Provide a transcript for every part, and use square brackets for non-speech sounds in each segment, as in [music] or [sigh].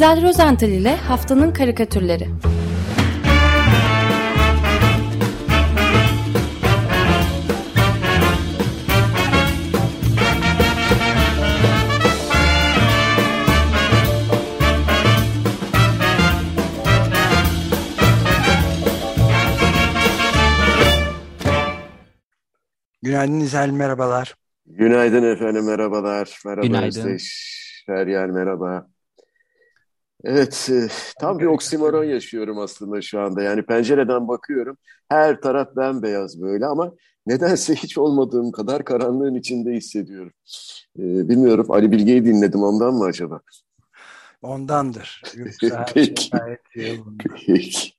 İzel Rozental ile Haftanın Karikatürleri Günaydın İzel, merhabalar. Günaydın efendim, merhabalar. Merhaba Günaydın. Özdeş, Feryal, merhaba. Evet, e, tam bir oksimoron yaşıyorum aslında şu anda. Yani pencereden bakıyorum, her taraf bembeyaz böyle ama nedense hiç olmadığım kadar karanlığın içinde hissediyorum. E, bilmiyorum, Ali Bilge'yi dinledim ondan mı acaba? Ondandır. Yoksa [laughs] şey Peki. Peki.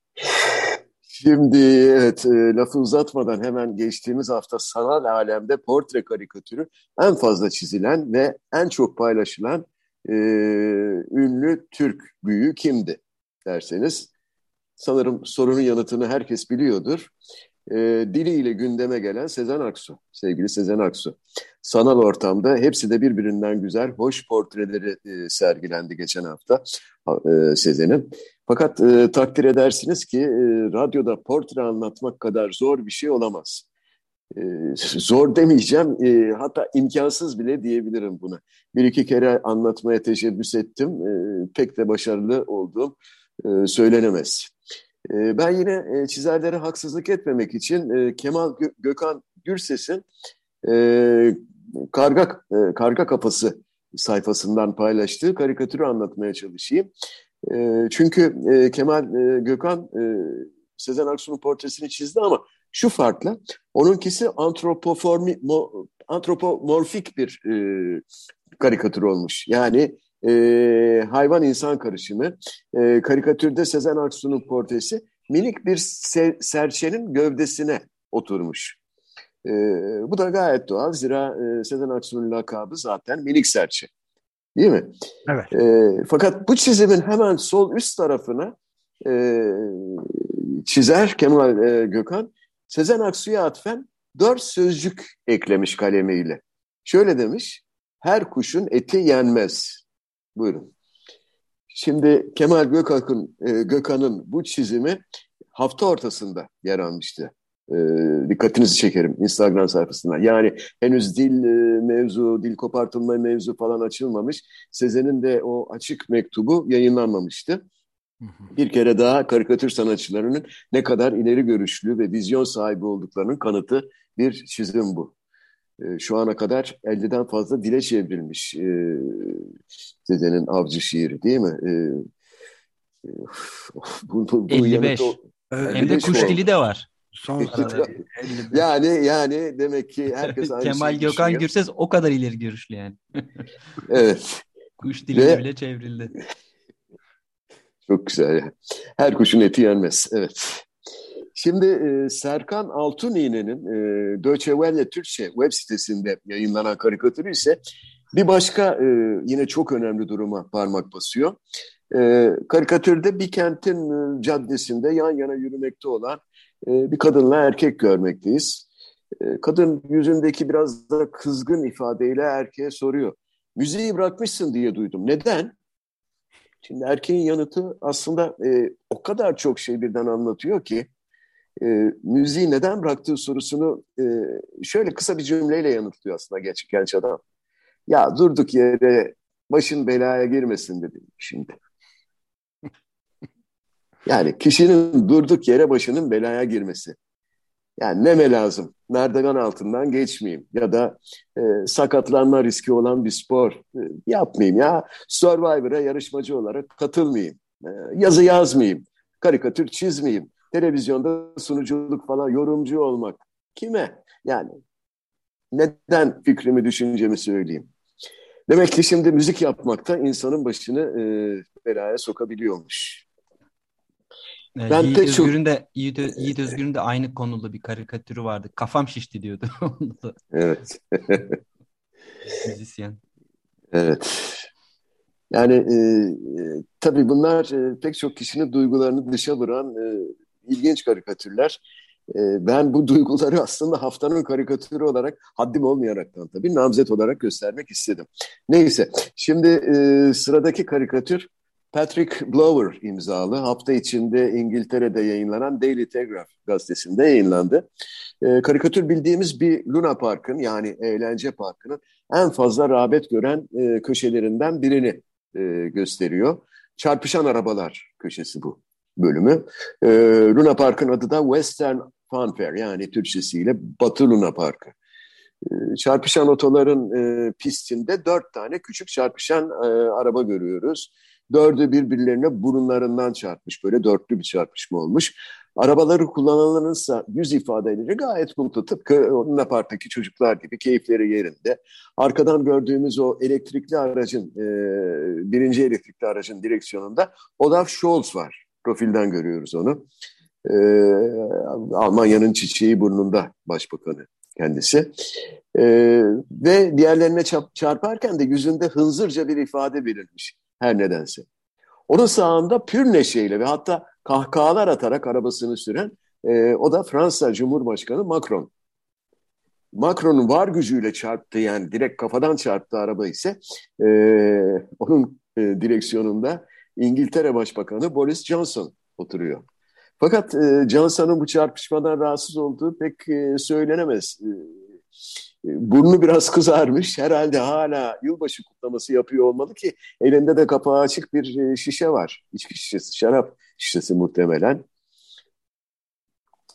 Şimdi evet, e, lafı uzatmadan hemen geçtiğimiz hafta sanal alemde portre karikatürü en fazla çizilen ve en çok paylaşılan e, ünlü Türk büyüğü kimdi derseniz sanırım sorunun yanıtını herkes biliyordur. E, diliyle gündeme gelen Sezen Aksu, sevgili Sezen Aksu. Sanal ortamda hepsi de birbirinden güzel, hoş portreleri e, sergilendi geçen hafta e, Sezen'in. Fakat e, takdir edersiniz ki e, radyoda portre anlatmak kadar zor bir şey olamaz. Zor demeyeceğim, hatta imkansız bile diyebilirim buna. Bir iki kere anlatmaya teşebbüs ettim, pek de başarılı olduğum söylenemez. Ben yine e, çizerlere haksızlık etmemek için Kemal Gö- Gökhan Gürses'in e, karga, e, karga kafası sayfasından paylaştığı karikatürü anlatmaya çalışayım. Çünkü Kemal Gökhan Sezen Aksu'nun portresini çizdi ama şu farkla onunkisi antropomorfik bir e, karikatür olmuş. Yani e, hayvan insan karışımı. E, karikatürde Sezen Aksu'nun portresi minik bir se, serçenin gövdesine oturmuş. E, bu da gayet doğal. Zira e, Sezen Aksu'nun lakabı zaten minik serçe. Değil mi? Evet. E, fakat bu çizimin hemen sol üst tarafına e, çizer Kemal e, Gökhan Sezen Aksu'ya atfen dört sözcük eklemiş kalemiyle. Şöyle demiş, her kuşun eti yenmez. Buyurun. Şimdi Kemal Gökhan'ın e, Gökhan'ın bu çizimi hafta ortasında yer almıştı. E, dikkatinizi çekerim Instagram sayfasından. Yani henüz dil e, mevzu, dil kopartılma mevzu falan açılmamış. Sezen'in de o açık mektubu yayınlanmamıştı. Bir kere daha karikatür sanatçılarının ne kadar ileri görüşlü ve vizyon sahibi olduklarının kanıtı bir çizim bu. E, şu ana kadar 50'den fazla dile çevrilmiş Sezen'in avcı şiiri değil mi? E, e, [laughs] bu, bu, bu 55. yanıt o- Hem de kuş dili de var. Son sırada 55. yani yani demek ki herkes [laughs] aynı Kemal Gökhan düşünüyor. Gürses o kadar ileri görüşlü yani. Evet. [laughs] Kuş diline Ve- bile çevrildi. Çok güzel. Her kuşun eti yenmez. Evet. Şimdi e, Serkan Altuni'nin e, Deutsche Welle Türkçe web sitesinde yayınlanan karikatürü ise bir başka e, yine çok önemli duruma parmak basıyor. E, karikatürde bir kentin e, caddesinde yan yana yürümekte olan e, bir kadınla erkek görmekteyiz. E, kadın yüzündeki biraz da kızgın ifadeyle erkeğe soruyor. Müziği bırakmışsın diye duydum. Neden? Şimdi erkeğin yanıtı aslında e, o kadar çok şey birden anlatıyor ki e, müziği neden bıraktığı sorusunu e, şöyle kısa bir cümleyle yanıtlıyor aslında genç, genç adam. Ya durduk yere başın belaya girmesin dedi şimdi. Yani kişinin durduk yere başının belaya girmesi. Yani neme lazım? Merdiven altından geçmeyeyim ya da e, sakatlanma riski olan bir spor e, yapmayayım ya. Survivor'a yarışmacı olarak katılmayayım. E, yazı yazmayayım. Karikatür çizmeyeyim. Televizyonda sunuculuk falan yorumcu olmak. Kime? Yani neden fikrimi, düşüncemi söyleyeyim? Demek ki şimdi müzik yapmakta insanın başını e, belaya sokabiliyormuş. Ee, Ben Yiğit, pek Özgür'ün de, Yiğit, Yiğit Özgür'ün de aynı konulu bir karikatürü vardı. Kafam şişti diyordu. [laughs] Evet. [laughs] müzisyen. Evet. Yani e, tabii bunlar e, pek çok kişinin duygularını dışa vuran e, ilginç karikatürler. E, ben bu duyguları aslında haftanın karikatürü olarak haddim olmayaraktan tabii namzet olarak göstermek istedim. Neyse, şimdi e, sıradaki karikatür Patrick Blower imzalı hafta içinde İngiltere'de yayınlanan Daily Telegraph gazetesinde yayınlandı. E, karikatür bildiğimiz bir Luna Park'ın yani eğlence parkının en fazla rağbet gören e, köşelerinden birini e, gösteriyor. Çarpışan arabalar köşesi bu bölümü. E, Luna Park'ın adı da Western Funfair yani Türkçesiyle Batı Luna Parkı. E, çarpışan otoların e, pistinde dört tane küçük çarpışan e, araba görüyoruz. Dördü birbirlerine burunlarından çarpmış. Böyle dörtlü bir çarpışma olmuş. Arabaları kullananların ise yüz ifadeleri gayet mutlu. Tıpkı Luna Park'taki çocuklar gibi keyifleri yerinde. Arkadan gördüğümüz o elektrikli aracın, e, birinci elektrikli aracın direksiyonunda Olaf Scholz var. Profilden görüyoruz onu. E, Almanya'nın çiçeği burnunda başbakanı kendisi. E, ve diğerlerine çarparken de yüzünde hınzırca bir ifade verilmiş her nedense. Onun sağında pür neşeyle ve hatta kahkahalar atarak arabasını süren e, o da Fransa Cumhurbaşkanı Macron. Macron'un var gücüyle çarptı yani direkt kafadan çarptı araba ise e, onun e, direksiyonunda İngiltere Başbakanı Boris Johnson oturuyor. Fakat e, Johnson'un bu çarpışmadan rahatsız olduğu pek e, söylenemez. E, burnu biraz kızarmış. Herhalde hala yılbaşı kutlaması yapıyor olmalı ki elinde de kapağı açık bir e, şişe var. İçki şişesi, şarap şişesi muhtemelen.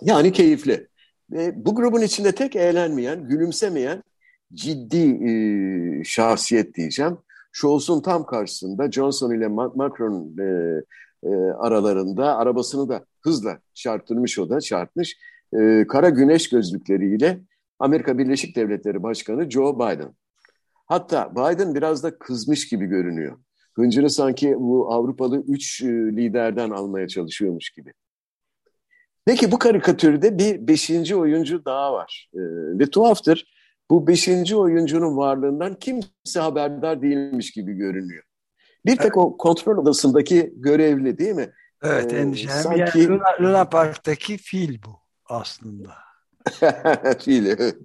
Yani keyifli. Ve bu grubun içinde tek eğlenmeyen, gülümsemeyen ciddi e, şahsiyet diyeceğim. Scholz'un tam karşısında Johnson ile Macron e, e, aralarında arabasını da hızla çarptırmış o da çarpmış. E, kara güneş gözlükleriyle Amerika Birleşik Devletleri Başkanı Joe Biden. Hatta Biden biraz da kızmış gibi görünüyor. Hıncını sanki bu Avrupalı üç e, liderden almaya çalışıyormuş gibi. Peki bu karikatürde bir beşinci oyuncu daha var. Ee, ve tuhaftır bu beşinci oyuncunun varlığından kimse haberdar değilmiş gibi görünüyor. Bir tek o kontrol odasındaki görevli değil mi? Evet ee, endişem. Sanki... Yani Luna, Luna Park'taki fil bu aslında. [laughs] fil evet.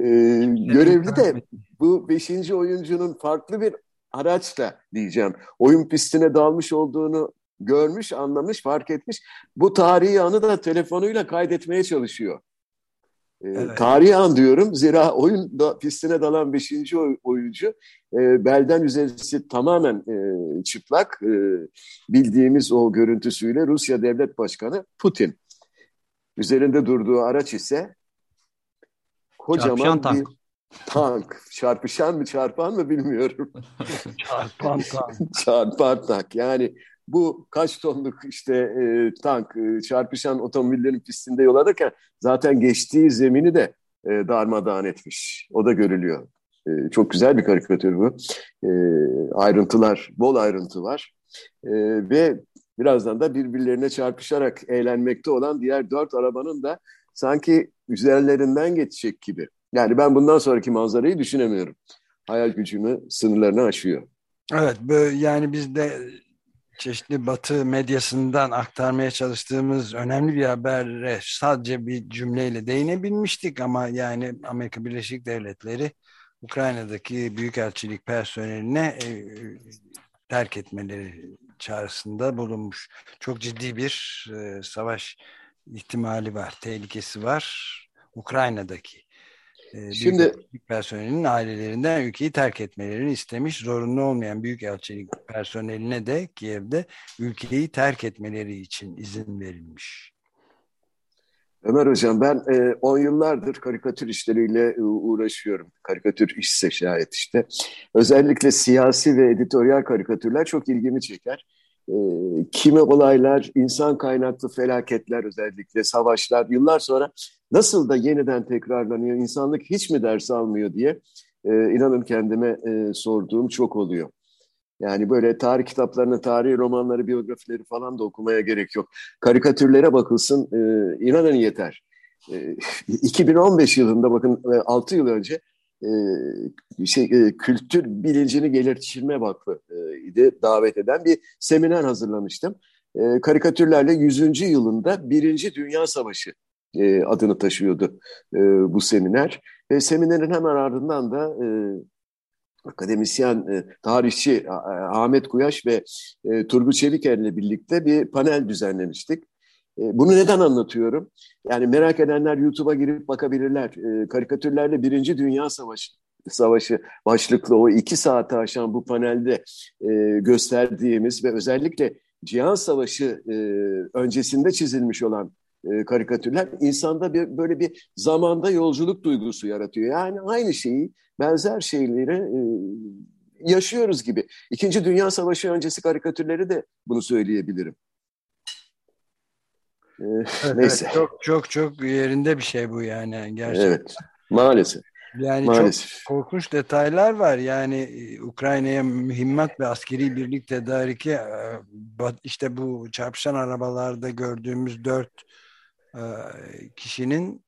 Ee, görevli de bu beşinci oyuncunun farklı bir araçla diyeceğim oyun pistine dalmış olduğunu görmüş, anlamış, fark etmiş. Bu tarihi anı da telefonuyla kaydetmeye çalışıyor. Ee, evet. Tarihi an diyorum zira oyun da, pistine dalan beşinci oyuncu e, belden üzerisi tamamen e, çıplak e, bildiğimiz o görüntüsüyle Rusya Devlet Başkanı Putin. Üzerinde durduğu araç ise kocaman Çarpışan bir tank. Çarpışan mı çarpan mı bilmiyorum. [laughs] çarpan tank. [laughs] çarpan tank. Yani bu kaç tonluk işte e, tank e, çarpışan otomobillerin pistinde yol alırken zaten geçtiği zemini de e, darmadağın etmiş. O da görülüyor. E, çok güzel bir karikatür bu. E, ayrıntılar, bol ayrıntı var. E, ve birazdan da birbirlerine çarpışarak eğlenmekte olan diğer dört arabanın da sanki üzerlerinden geçecek gibi. Yani ben bundan sonraki manzarayı düşünemiyorum. Hayal gücümü sınırlarını aşıyor. Evet, yani biz de çeşitli batı medyasından aktarmaya çalıştığımız önemli bir habere sadece bir cümleyle değinebilmiştik ama yani Amerika Birleşik Devletleri Ukrayna'daki büyükelçilik personeline e, terk etmeleri çağrısında bulunmuş. Çok ciddi bir e, savaş ihtimali var, tehlikesi var Ukrayna'daki. E, Şimdi personelinin ailelerinden ülkeyi terk etmelerini istemiş. Zorunlu olmayan büyükelçilik personeline de Kiev'de ülkeyi terk etmeleri için izin verilmiş. Ömer Hocam ben 10 e, yıllardır karikatür işleriyle e, uğraşıyorum. Karikatür işse şayet işte. Özellikle siyasi ve editoryal karikatürler çok ilgimi çeker. E, kimi olaylar, insan kaynaklı felaketler özellikle, savaşlar yıllar sonra nasıl da yeniden tekrarlanıyor, insanlık hiç mi ders almıyor diye e, inanın kendime e, sorduğum çok oluyor. Yani böyle tarih kitaplarını, tarih romanları, biyografileri falan da okumaya gerek yok. Karikatürlere bakılsın, e, inanın yeter. E, [laughs] 2015 yılında bakın 6 yıl önce e, şey e, kültür bilincini geliştirme vakfı e, davet eden bir seminer hazırlamıştım. E, karikatürlerle 100. yılında Birinci Dünya Savaşı e, adını taşıyordu e, bu seminer. Ve seminerin hemen ardından da e, akademisyen, e, tarihçi Ahmet Kuyaş ve e, Turgut Çeviker'le birlikte bir panel düzenlemiştik. E, bunu neden anlatıyorum? Yani merak edenler YouTube'a girip bakabilirler. Karikatürlerle Birinci Dünya Savaşı Savaşı başlıklı o iki saate aşan bu panelde gösterdiğimiz ve özellikle Cihan Savaşı öncesinde çizilmiş olan karikatürler insanda bir böyle bir zamanda yolculuk duygusu yaratıyor. Yani aynı şeyi benzer şeyleri e, yaşıyoruz gibi. İkinci Dünya Savaşı öncesi karikatürleri de bunu söyleyebilirim. Ee, evet, neyse. çok çok çok yerinde bir şey bu yani gerçekten. Evet. Maalesef. Yani Maalesef. çok korkunç detaylar var. Yani e, Ukrayna'ya mühimmat ve askeri birlik tedariki e, işte bu çarpışan arabalarda gördüğümüz dört kişinin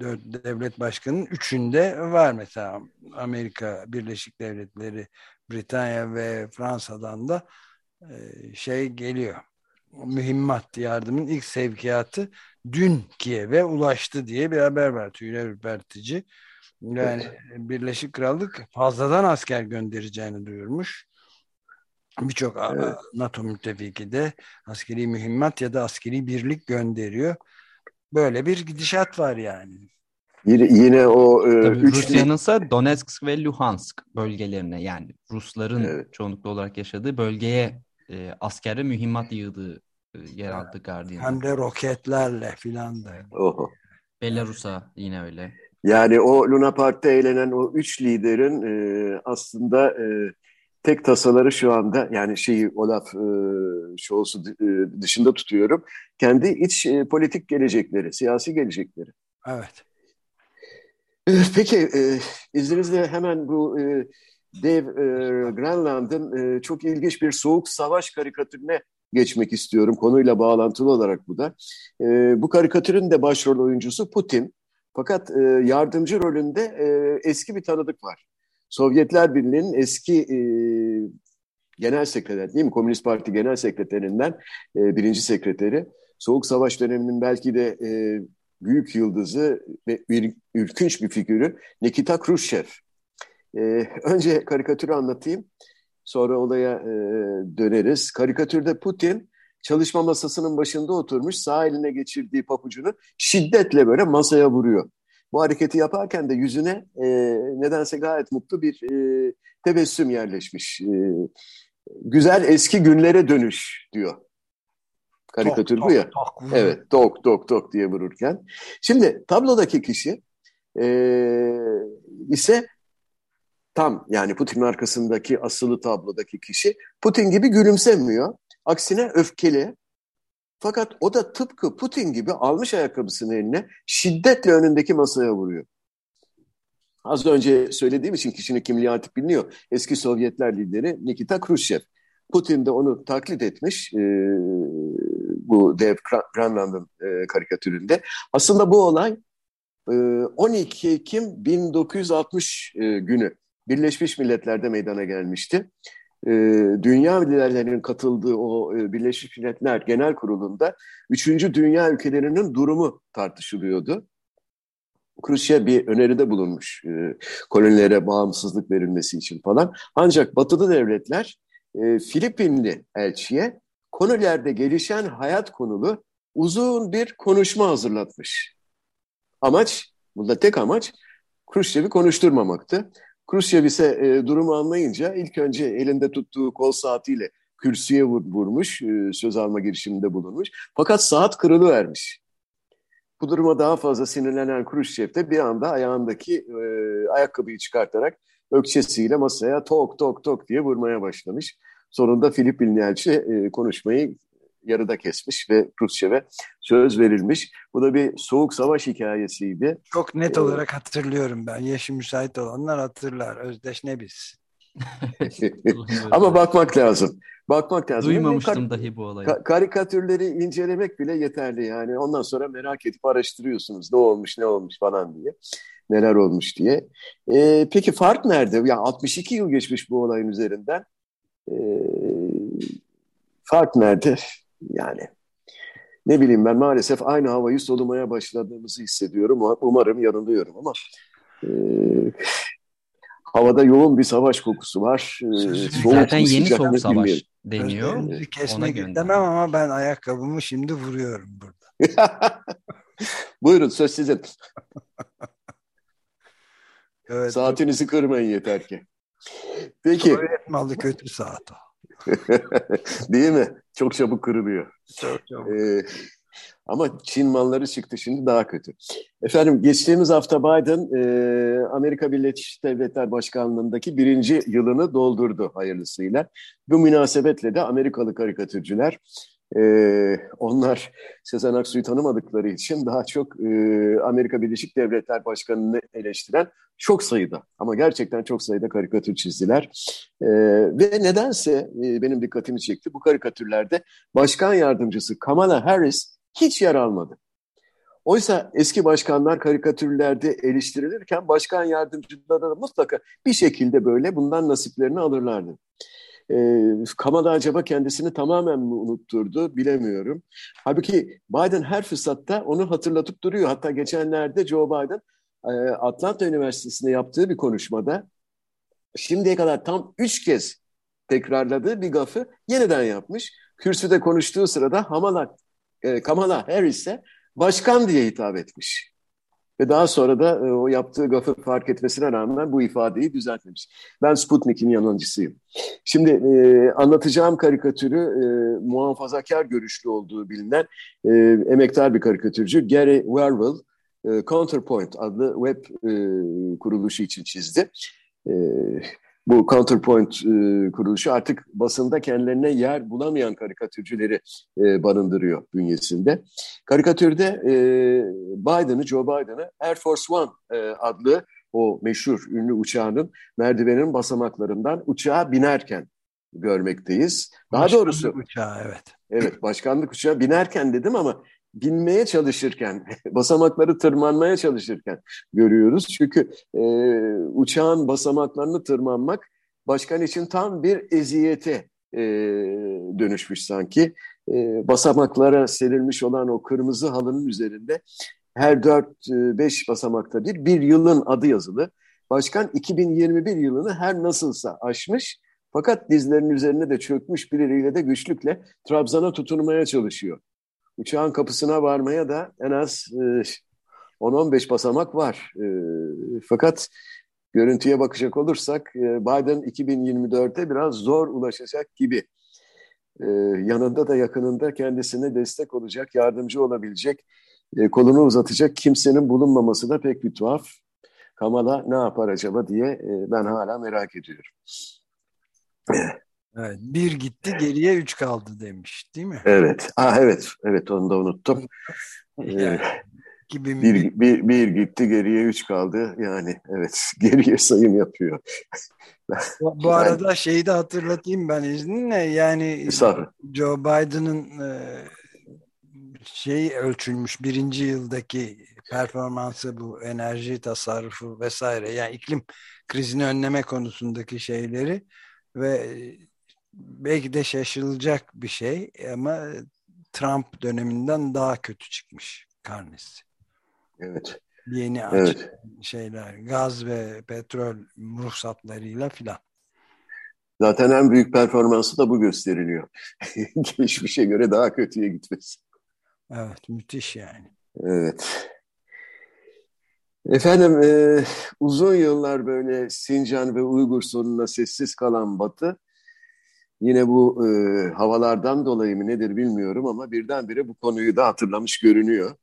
dört devlet başkanının üçünde var mesela Amerika Birleşik Devletleri, Britanya ve Fransa'dan da e, şey geliyor. Mühimmat yardımın ilk sevkiyatı dün Kiev'e ulaştı diye bir haber var. Tüyler ürpertici. Yani evet. Birleşik Krallık fazladan asker göndereceğini duyurmuş. Birçok evet. NATO müttefiki de askeri mühimmat ya da askeri birlik gönderiyor. Böyle bir gidişat var yani. Yine, yine o... E, Rusya'nın ise Donetsk ve Luhansk bölgelerine yani Rusların evet. çoğunlukla olarak yaşadığı bölgeye e, askere mühimmat yığdığı e, yer aldı Guardian. Hem de roketlerle filan da. Oho. Belarus'a yine öyle. Yani o Luna Park'ta eğlenen o üç liderin e, aslında e, tek tasaları şu anda yani şeyi Olaf e, Scholz'u e, dışında tutuyorum. Kendi iç e, politik gelecekleri, siyasi gelecekleri. Evet. E, peki e, izninizle hemen bu e, Dave e, Granland'ın e, çok ilginç bir soğuk savaş karikatürüne geçmek istiyorum. Konuyla bağlantılı olarak bu da. E, bu karikatürün de başrol oyuncusu Putin. Fakat e, yardımcı rolünde e, eski bir tanıdık var. Sovyetler Birliği'nin eski e, genel sekreter değil mi? Komünist Parti genel sekreterinden e, birinci sekreteri. Soğuk Savaş döneminin belki de e, büyük yıldızı ve bir, ürkünç bir figürü Nikita Khrushchev. E, [laughs] önce karikatürü anlatayım. Sonra olaya e, döneriz. Karikatürde Putin çalışma masasının başında oturmuş sağ eline geçirdiği papucunu şiddetle böyle masaya vuruyor. Bu hareketi yaparken de yüzüne e, nedense gayet mutlu bir e, tebessüm yerleşmiş. E, güzel eski günlere dönüş diyor. Karikatür tok, bu ya. Tok, tok. Evet, tok tok tok diye vururken. Şimdi tablodaki kişi e, ise tam yani Putin'in arkasındaki asılı tablodaki kişi Putin gibi gülümsemiyor. Aksine öfkeli, fakat o da tıpkı Putin gibi almış ayakkabısını eline şiddetle önündeki masaya vuruyor. Az önce söylediğim için kişinin kimliği artık biliniyor. Eski Sovyetler lideri Nikita Khrushchev. Putin de onu taklit etmiş e, bu Dev Granland'ın e, karikatüründe. Aslında bu olay e, 12 Ekim 1960 e, günü Birleşmiş Milletler'de meydana gelmişti e, dünya liderlerinin katıldığı o e, Birleşmiş Milletler Genel Kurulu'nda üçüncü dünya ülkelerinin durumu tartışılıyordu. Khrushchev bir öneride bulunmuş e, kolonilere bağımsızlık verilmesi için falan. Ancak batılı devletler e, Filipinli elçiye konulerde gelişen hayat konulu uzun bir konuşma hazırlatmış. Amaç, bunda tek amaç Khrushchev'i konuşturmamaktı. Khrushchev ise e, durumu anlayınca ilk önce elinde tuttuğu kol saatiyle kürsüye vur, vurmuş, e, söz alma girişiminde bulunmuş. Fakat saat kırılıvermiş. Bu duruma daha fazla sinirlenen Khrushchev de bir anda ayağındaki e, ayakkabıyı çıkartarak ökçesiyle masaya tok tok tok diye vurmaya başlamış. Sonunda Filipinli elçi e, konuşmayı yarıda kesmiş ve Rusya'ya söz verilmiş. Bu da bir soğuk savaş hikayesiydi. Çok net ee, olarak hatırlıyorum ben. Yaşı müsait olanlar hatırlar. Özdeş ne biz? [laughs] Ama bakmak lazım. Bakmak lazım. Duymamıştım dahi bu olayı. Ka karikatürleri incelemek bile yeterli yani. Ondan sonra merak edip araştırıyorsunuz ne olmuş ne olmuş falan diye. Neler olmuş diye. Ee, peki fark nerede? Ya 62 yıl geçmiş bu olayın üzerinden. Ee, fark nerede? Yani ne bileyim ben maalesef aynı havayı solumaya başladığımızı hissediyorum. Umarım yanılıyorum ama e, Havada yoğun bir savaş kokusu var. Soğuk Zaten yeni soğuk savaş bilmiyorum. deniyor. Sözlerinizi kesmek istemem ama ben ayakkabımı şimdi vuruyorum burada. [laughs] Buyurun söz sizin. evet, Saatinizi kırmayın yeter ki. Peki. Malı kötü saat o. [laughs] Değil mi? Çok çabuk kırılıyor. Çok çabuk. Ee, ama Çin malları çıktı şimdi daha kötü. Efendim geçtiğimiz hafta Biden e, Amerika Birleşik Devletler Başkanlığındaki birinci yılını doldurdu hayırlısıyla. Bu münasebetle de Amerikalı karikatürcüler e, onlar Sezen Aksu'yu tanımadıkları için daha çok e, Amerika Birleşik Devletler Başkanı'nı eleştiren çok sayıda ama gerçekten çok sayıda karikatür çizdiler. E, ve nedense e, benim dikkatimi çekti bu karikatürlerde başkan yardımcısı Kamala Harris hiç yer almadı. Oysa eski başkanlar karikatürlerde eleştirilirken başkan yardımcıları mutlaka bir şekilde böyle bundan nasiplerini alırlardı. E, Kamala acaba kendisini tamamen mi unutturdu bilemiyorum. Halbuki Biden her fırsatta onu hatırlatıp duruyor. Hatta geçenlerde Joe Biden e, Atlanta Üniversitesi'nde yaptığı bir konuşmada şimdiye kadar tam üç kez tekrarladığı bir gafı yeniden yapmış. Kürsüde konuştuğu sırada Kamala, e, Kamala Harris'e başkan diye hitap etmiş. Ve daha sonra da e, o yaptığı gafı fark etmesine rağmen bu ifadeyi düzeltmemiş. Ben Sputnik'in yalancısıyım. Şimdi e, anlatacağım karikatürü e, muhafazakar görüşlü olduğu bilinen e, emektar bir karikatürcü Gary Werwell e, Counterpoint adlı web e, kuruluşu için çizdi. E, bu Counterpoint e, kuruluşu artık basında kendilerine yer bulamayan karikatürcüleri e, barındırıyor bünyesinde. Karikatürde e, Biden'ı, Joe Biden'ı Air Force One e, adlı o meşhur ünlü uçağının merdivenin basamaklarından uçağa binerken görmekteyiz. Daha başkanlık doğrusu uçağı evet. Evet, başkanlık uçağı binerken dedim ama binmeye çalışırken, [laughs] basamakları tırmanmaya çalışırken görüyoruz. Çünkü e, uçağın basamaklarını tırmanmak başkan için tam bir eziyete e, dönüşmüş sanki. E, basamaklara serilmiş olan o kırmızı halının üzerinde her 4-5 basamakta bir, bir yılın adı yazılı. Başkan 2021 yılını her nasılsa aşmış fakat dizlerinin üzerine de çökmüş birileriyle de güçlükle Trabzon'a tutunmaya çalışıyor uçağın kapısına varmaya da en az e, 10-15 basamak var. E, fakat görüntüye bakacak olursak e, Biden 2024'te biraz zor ulaşacak gibi. E, yanında da yakınında kendisine destek olacak, yardımcı olabilecek, e, kolunu uzatacak kimsenin bulunmaması da pek bir tuhaf. Kamala ne yapar acaba diye e, ben hala merak ediyorum. Evet, bir gitti geriye üç kaldı demiş değil mi? Evet. Ah, evet. Evet onu da unuttum. [laughs] yani, gibi bir, bir, bir gitti geriye üç kaldı. Yani evet [laughs] geriye sayım yapıyor. bu, bu arada şeyi de hatırlatayım ben izninle. Yani Joe Biden'ın e, şey ölçülmüş birinci yıldaki performansı bu enerji tasarrufu vesaire yani iklim krizini önleme konusundaki şeyleri ve belki de şaşılacak bir şey ama Trump döneminden daha kötü çıkmış karnesi. Evet. Yeni evet. şeyler, gaz ve petrol ruhsatlarıyla filan. Zaten en büyük performansı da bu gösteriliyor. [laughs] Geçmişe göre daha kötüye gitmesi. Evet, müthiş yani. Evet. Efendim, e, uzun yıllar böyle Sincan ve Uygur sorununa sessiz kalan Batı, Yine bu e, havalardan dolayı mı nedir bilmiyorum ama birdenbire bu konuyu da hatırlamış görünüyor.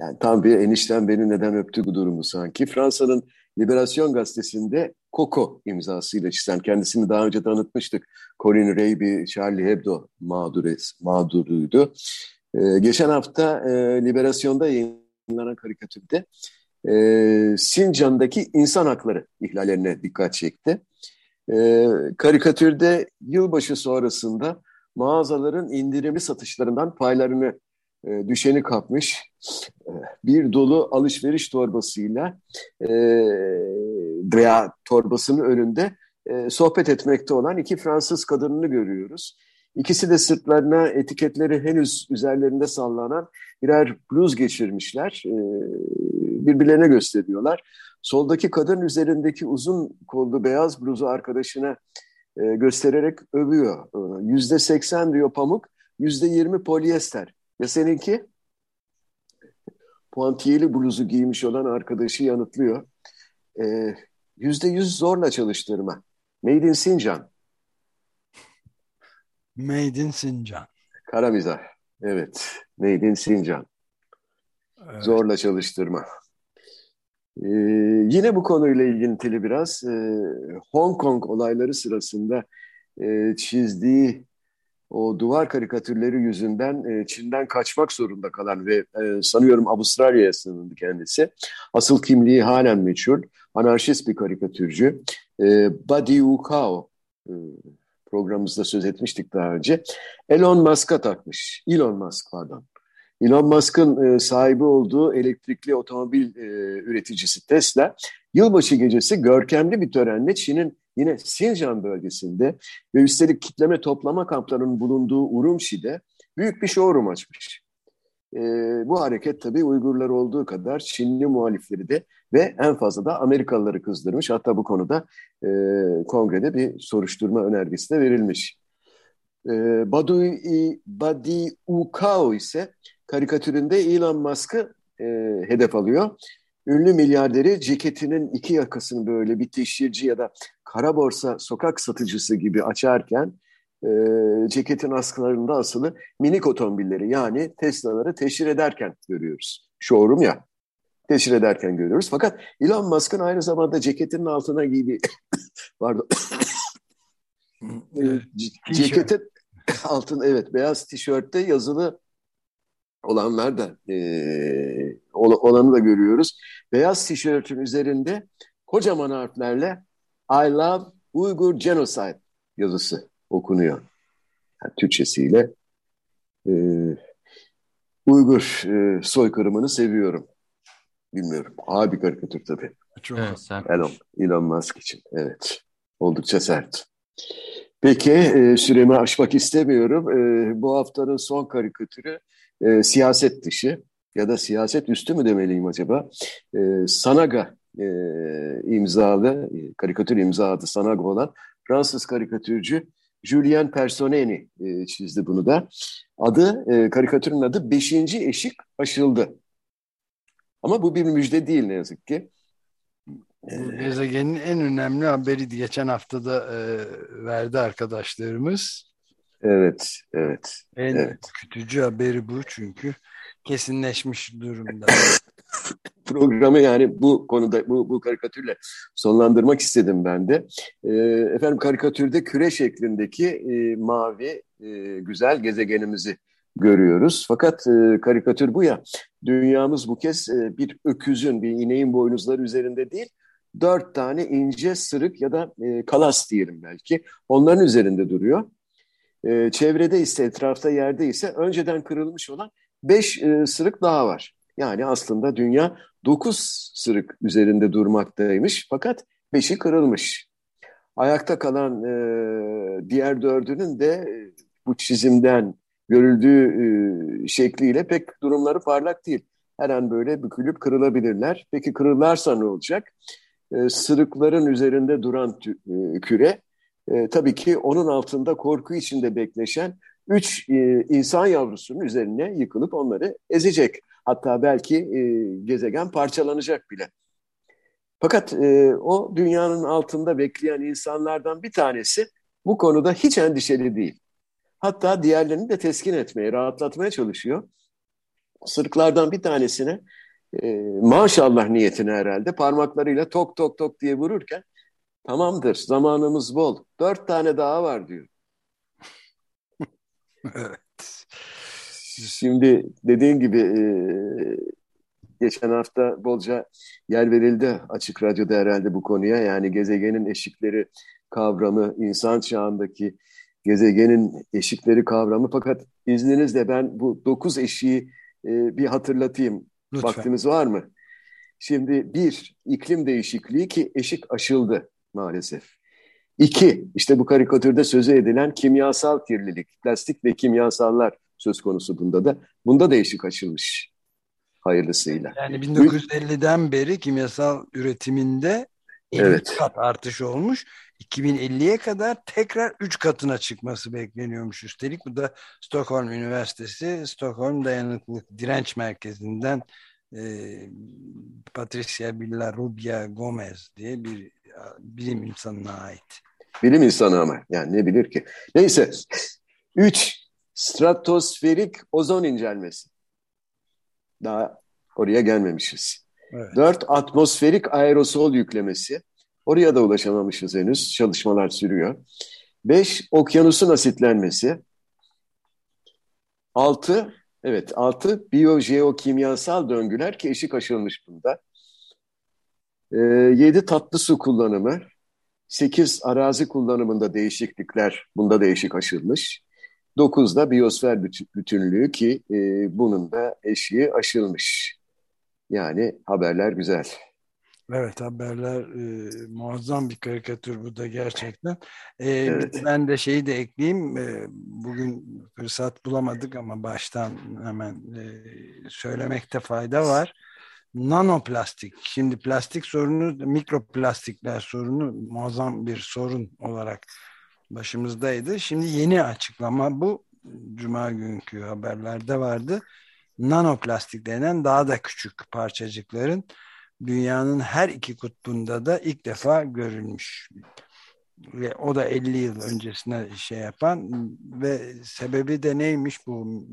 Yani tam bir enişten beni neden öptü bu durumu sanki. Fransa'nın Liberasyon gazetesinde Coco imzasıyla çizen, kendisini daha önce tanıtmıştık. Corinne Ray bir Charlie Hebdo mağdures, mağduruydu. Ee, geçen hafta e, Liberasyon'da yayınlanan karikatürde e, Sincan'daki insan hakları ihlallerine dikkat çekti. E, karikatürde yılbaşı sonrasında mağazaların indirimli satışlarından paylarını e, düşeni kapmış e, bir dolu alışveriş torbasıyla e, veya torbasının önünde e, sohbet etmekte olan iki Fransız kadınını görüyoruz. İkisi de sırtlarına etiketleri henüz üzerlerinde sallanan birer bluz geçirmişler. E, birbirlerine gösteriyorlar. Soldaki kadın üzerindeki uzun kollu beyaz bluzu arkadaşına e, göstererek övüyor. Yüzde seksen diyor pamuk, yüzde yirmi polyester. Ya seninki? Puantiyeli bluzu giymiş olan arkadaşı yanıtlıyor. E, yüzde yüz zorla çalıştırma. Made in Sincan. Made in Sincan. Kara mizah. Evet. Made in Sincan. Evet. Zorla çalıştırma. Ee, yine bu konuyla ilgili biraz e, Hong Kong olayları sırasında e, çizdiği o duvar karikatürleri yüzünden e, Çin'den kaçmak zorunda kalan ve e, sanıyorum Avustralya'ya sığındı kendisi. Asıl kimliği halen meçhul. Anarşist bir karikatürcü. E, Badiou Kao e, programımızda söz etmiştik daha önce. Elon Musk'a takmış. Elon Musk pardon. Elon Musk'ın e, sahibi olduğu elektrikli otomobil e, üreticisi Tesla, yılbaşı gecesi görkemli bir törenle Çin'in yine Xinjiang bölgesinde ve üstelik kitleme toplama kamplarının bulunduğu Urumçi'de büyük bir showroom açmış. E, bu hareket tabii Uygurlar olduğu kadar Çinli muhalifleri de ve en fazla da Amerikalıları kızdırmış. Hatta bu konuda e, kongrede bir soruşturma önergesi de verilmiş. E, Badi Ukao ise karikatüründe Elon Musk'ı e, hedef alıyor. Ünlü milyarderi ceketinin iki yakasını böyle bir teşhirci ya da kara borsa sokak satıcısı gibi açarken e, ceketin askılarında asılı minik otomobilleri yani Tesla'ları teşhir ederken görüyoruz. Showroom ya teşhir ederken görüyoruz. Fakat Elon Musk'ın aynı zamanda ceketinin altına giydiği [coughs] pardon [coughs] ceketin altın evet beyaz tişörtte yazılı olanlar da e, olanı da görüyoruz. Beyaz tişörtün üzerinde kocaman harflerle I love Uygur Genocide yazısı okunuyor. Yani Türkçesiyle e, Uygur e, soykırımını seviyorum. Bilmiyorum. Abi karikatür tabii. Çok evet, Elon, Elon Musk için. Evet. Oldukça sert. Peki e, süremi aşmak istemiyorum. E, bu haftanın son karikatürü e, siyaset dışı ya da siyaset üstü mü demeliyim acaba? E, Sanaga e, imzalı, e, karikatür imza adı Sanaga olan Fransız karikatürcü Julien Personeni e, çizdi bunu da. Adı, e, karikatürün adı Beşinci Eşik Aşıldı. Ama bu bir müjde değil ne yazık ki. Bu gezegenin en önemli haberi geçen haftada e, verdi arkadaşlarımız. Evet, evet. En evet. kütücü haberi bu çünkü kesinleşmiş durumda. [laughs] Programı yani bu konuda bu, bu karikatürle sonlandırmak istedim ben de. E, efendim karikatürde küre şeklindeki e, mavi e, güzel gezegenimizi görüyoruz. Fakat e, karikatür bu ya, dünyamız bu kez e, bir öküzün, bir ineğin boynuzları üzerinde değil, dört tane ince sırık ya da e, kalas diyelim belki, onların üzerinde duruyor. E, çevrede ise etrafta yerde ise önceden kırılmış olan beş e, sırık daha var. Yani aslında dünya dokuz sırık üzerinde durmaktaymış fakat beşi kırılmış. Ayakta kalan e, diğer dördünün de e, bu çizimden görüldüğü e, şekliyle pek durumları parlak değil. Her an böyle bükülüp kırılabilirler. Peki kırılarsa ne olacak? E, sırıkların üzerinde duran e, küre e, tabii ki onun altında korku içinde bekleşen üç e, insan yavrusunun üzerine yıkılıp onları ezecek. Hatta belki e, gezegen parçalanacak bile. Fakat e, o dünyanın altında bekleyen insanlardan bir tanesi bu konuda hiç endişeli değil. Hatta diğerlerini de teskin etmeye, rahatlatmaya çalışıyor. Sırıklardan bir tanesine e, maşallah niyetine herhalde parmaklarıyla tok tok tok diye vururken Tamamdır, zamanımız bol. Dört tane daha var diyor. [laughs] evet. Şimdi dediğin gibi e, geçen hafta bolca yer verildi açık radyoda herhalde bu konuya. Yani gezegenin eşikleri kavramı, insan çağındaki gezegenin eşikleri kavramı. Fakat izninizle ben bu dokuz eşiği e, bir hatırlatayım. Lütfen. Vaktiniz var mı? Şimdi bir, iklim değişikliği ki eşik aşıldı maalesef. İki, işte bu karikatürde sözü edilen kimyasal kirlilik, plastik ve kimyasallar söz konusu bunda da. Bunda da eşik açılmış. hayırlısıyla. Yani 1950'den beri kimyasal üretiminde 50 evet. kat artış olmuş. 2050'ye kadar tekrar 3 katına çıkması bekleniyormuş üstelik. Bu da Stockholm Üniversitesi, Stockholm Dayanıklılık Direnç Merkezi'nden e, Patricia Villarrubia Gomez diye bir bilim insanına ait. Bilim insanı ama yani ne bilir ki. Neyse. 3. Stratosferik ozon incelmesi. Daha oraya gelmemişiz. Evet. 4. Atmosferik aerosol yüklemesi. Oraya da ulaşamamışız henüz. Çalışmalar sürüyor. 5. Okyanusun asitlenmesi. 6. Evet 6. Biyojeokimyasal döngüler ki eşik aşılmış bunda. 7. Tatlı su kullanımı. 8 arazi kullanımında değişiklikler, bunda değişik aşılmış. 9'da biyosfer bütünlüğü ki e, bunun da eşiği aşılmış. Yani haberler güzel. Evet haberler e, muazzam bir karikatür bu da gerçekten. E, evet. Ben de şeyi de ekleyeyim. E, bugün fırsat bulamadık ama baştan hemen e, söylemekte fayda var nanoplastik. Şimdi plastik sorunu, mikroplastikler sorunu muazzam bir sorun olarak başımızdaydı. Şimdi yeni açıklama bu. Cuma günkü haberlerde vardı. Nanoplastik denen daha da küçük parçacıkların dünyanın her iki kutbunda da ilk defa görülmüş. Ve o da 50 yıl öncesine şey yapan ve sebebi de neymiş bu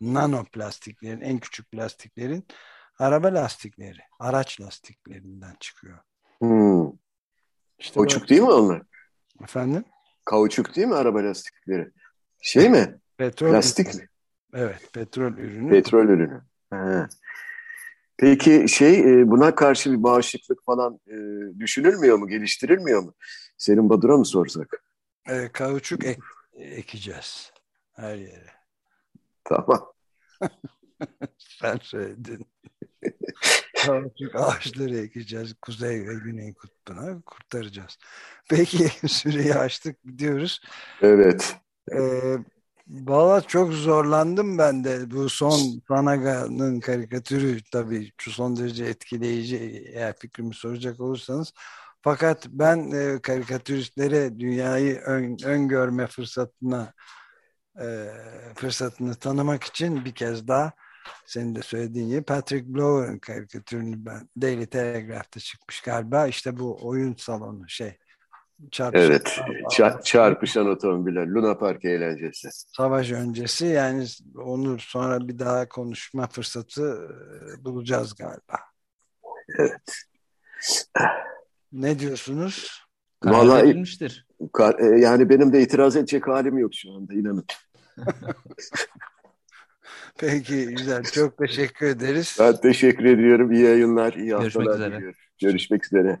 nanoplastiklerin, en küçük plastiklerin araba lastikleri, araç lastiklerinden çıkıyor. Hmm. İşte Kauçuk değil mi onlar? Efendim? Kauçuk değil mi araba lastikleri? Şey mi? Petrol Lastik ürünü. mi? Evet, petrol ürünü. Petrol ürünü. Ha. Peki şey e, buna karşı bir bağışıklık falan e, düşünülmüyor mu, geliştirilmiyor mu? Senin Badur'a mı sorsak? E, kauçuk ek, ekeceğiz her yere. Tamam. [laughs] Sen söyledin. [laughs] Çünkü ağaçları ekeceğiz. Kuzey ve Güney Kutbu'na kurtaracağız. Peki [laughs] süreyi açtık diyoruz. Evet. Ee, Valla çok zorlandım ben de. Bu son Sanaga'nın karikatürü tabii son derece etkileyici eğer fikrimi soracak olursanız. Fakat ben e, karikatüristlere dünyayı ön, öngörme fırsatına e, fırsatını tanımak için bir kez daha senin de söylediğin gibi Patrick Blower'ın karikatürünü ben Daily Telegraph'ta çıkmış galiba. İşte bu oyun salonu şey çarpışan, evet. Çar çarpışan otomobiller. Luna Park eğlencesi. Savaş öncesi yani onu sonra bir daha konuşma fırsatı e, bulacağız galiba. Evet. Ne diyorsunuz? Vallahi e, yani benim de itiraz edecek halim yok şu anda inanın. [laughs] Peki güzel. Çok teşekkür ederiz. Ben teşekkür ediyorum. İyi yayınlar, iyi Görüşmek haftalar üzere. diliyorum. Görüşmek üzere.